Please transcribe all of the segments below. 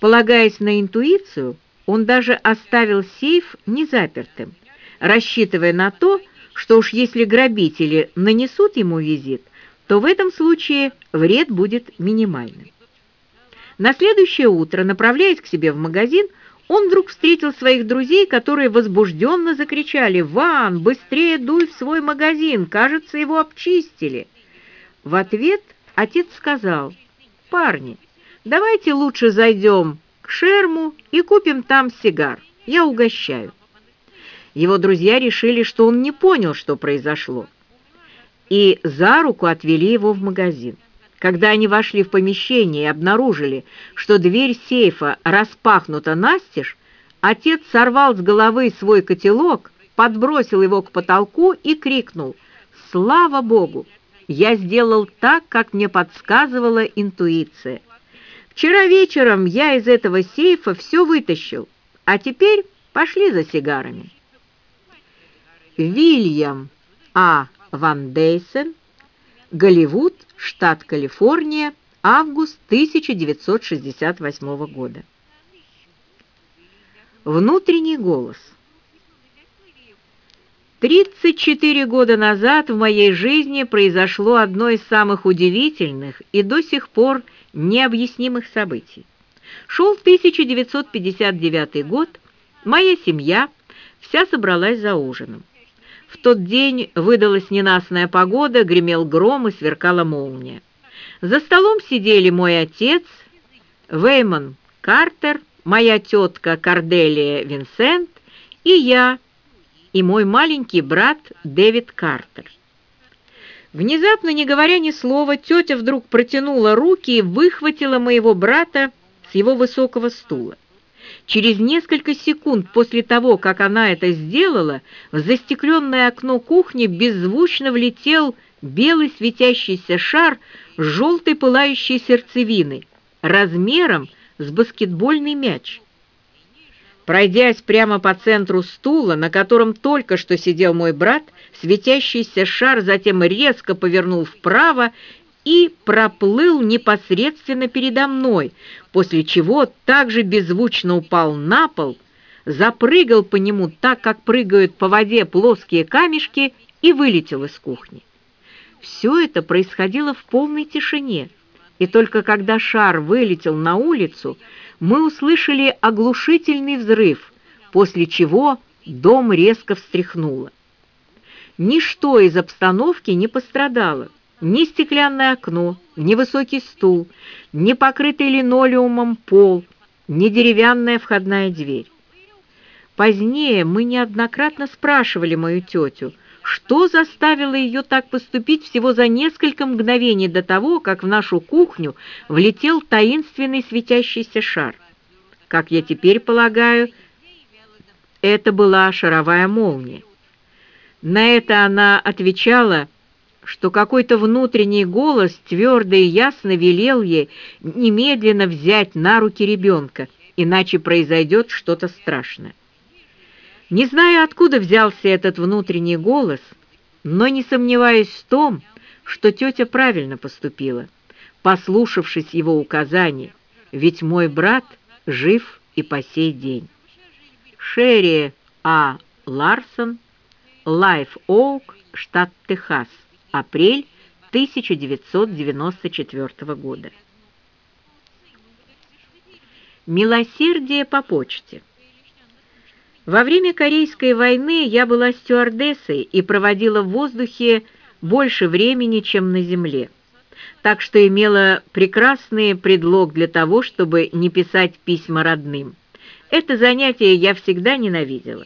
Полагаясь на интуицию, он даже оставил сейф незапертым, рассчитывая на то, что уж если грабители нанесут ему визит, то в этом случае вред будет минимальным. На следующее утро, направляясь к себе в магазин, он вдруг встретил своих друзей, которые возбужденно закричали «Ван, быстрее дуй в свой магазин! Кажется, его обчистили!» В ответ отец сказал «Парни, давайте лучше зайдем к Шерму и купим там сигар. Я угощаю». Его друзья решили, что он не понял, что произошло, и за руку отвели его в магазин. Когда они вошли в помещение и обнаружили, что дверь сейфа распахнута настежь, отец сорвал с головы свой котелок, подбросил его к потолку и крикнул «Слава Богу! Я сделал так, как мне подсказывала интуиция. Вчера вечером я из этого сейфа все вытащил, а теперь пошли за сигарами». Вильям А. Ван Дейсен, Голливуд, штат Калифорния, август 1968 года. Внутренний голос. 34 года назад в моей жизни произошло одно из самых удивительных и до сих пор необъяснимых событий. Шел 1959 год, моя семья вся собралась за ужином. В тот день выдалась ненастная погода, гремел гром и сверкала молния. За столом сидели мой отец, Вейман Картер, моя тетка Карделия Винсент и я, и мой маленький брат Дэвид Картер. Внезапно, не говоря ни слова, тетя вдруг протянула руки и выхватила моего брата с его высокого стула. Через несколько секунд после того, как она это сделала, в застекленное окно кухни беззвучно влетел белый светящийся шар с желтой пылающей сердцевиной, размером с баскетбольный мяч. Пройдясь прямо по центру стула, на котором только что сидел мой брат, светящийся шар затем резко повернул вправо и проплыл непосредственно передо мной, после чего также беззвучно упал на пол, запрыгал по нему так, как прыгают по воде плоские камешки, и вылетел из кухни. Все это происходило в полной тишине, и только когда шар вылетел на улицу, мы услышали оглушительный взрыв, после чего дом резко встряхнуло. Ничто из обстановки не пострадало, ни стеклянное окно, ни высокий стул, ни покрытый линолеумом пол, ни деревянная входная дверь. Позднее мы неоднократно спрашивали мою тетю, что заставило ее так поступить всего за несколько мгновений до того, как в нашу кухню влетел таинственный светящийся шар. Как я теперь полагаю, это была шаровая молния. На это она отвечала – что какой-то внутренний голос твердо и ясно велел ей немедленно взять на руки ребенка, иначе произойдет что-то страшное. Не знаю, откуда взялся этот внутренний голос, но не сомневаюсь в том, что тетя правильно поступила, послушавшись его указаний, ведь мой брат жив и по сей день. Шерри А. Ларсон, Лайф Оук, штат Техас апрель 1994 года. Милосердие по почте. Во время Корейской войны я была стюардессой и проводила в воздухе больше времени, чем на земле, так что имела прекрасный предлог для того, чтобы не писать письма родным. Это занятие я всегда ненавидела.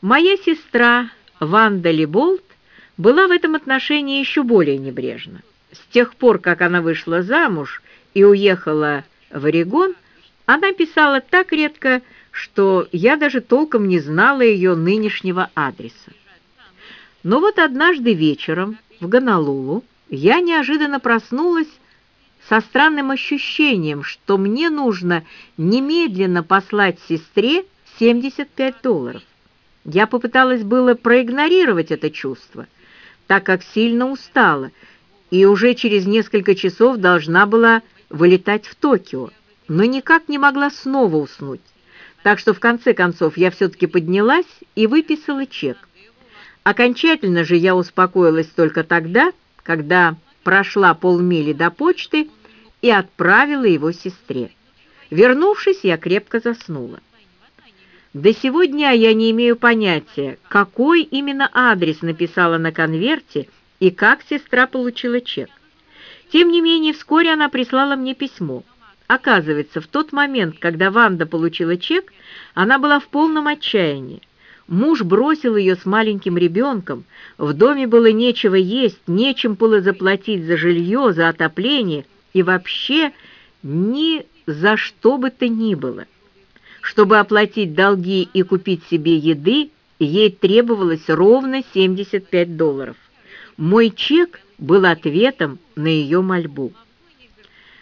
Моя сестра Ванда Либолт была в этом отношении еще более небрежна. С тех пор, как она вышла замуж и уехала в Орегон, она писала так редко, что я даже толком не знала ее нынешнего адреса. Но вот однажды вечером в Гонолулу я неожиданно проснулась со странным ощущением, что мне нужно немедленно послать сестре 75 долларов. Я попыталась было проигнорировать это чувство – так как сильно устала и уже через несколько часов должна была вылетать в Токио. но никак не могла снова уснуть. Так что в конце концов я все-таки поднялась и выписала чек. Окончательно же я успокоилась только тогда, когда прошла полмили до почты и отправила его сестре. Вернувшись, я крепко заснула. До сегодня я не имею понятия, какой именно адрес написала на конверте и как сестра получила чек. Тем не менее, вскоре она прислала мне письмо. Оказывается, в тот момент, когда Ванда получила чек, она была в полном отчаянии. Муж бросил ее с маленьким ребенком, в доме было нечего есть, нечем было заплатить за жилье, за отопление и вообще ни за что бы то ни было. Чтобы оплатить долги и купить себе еды, ей требовалось ровно 75 долларов. Мой чек был ответом на ее мольбу.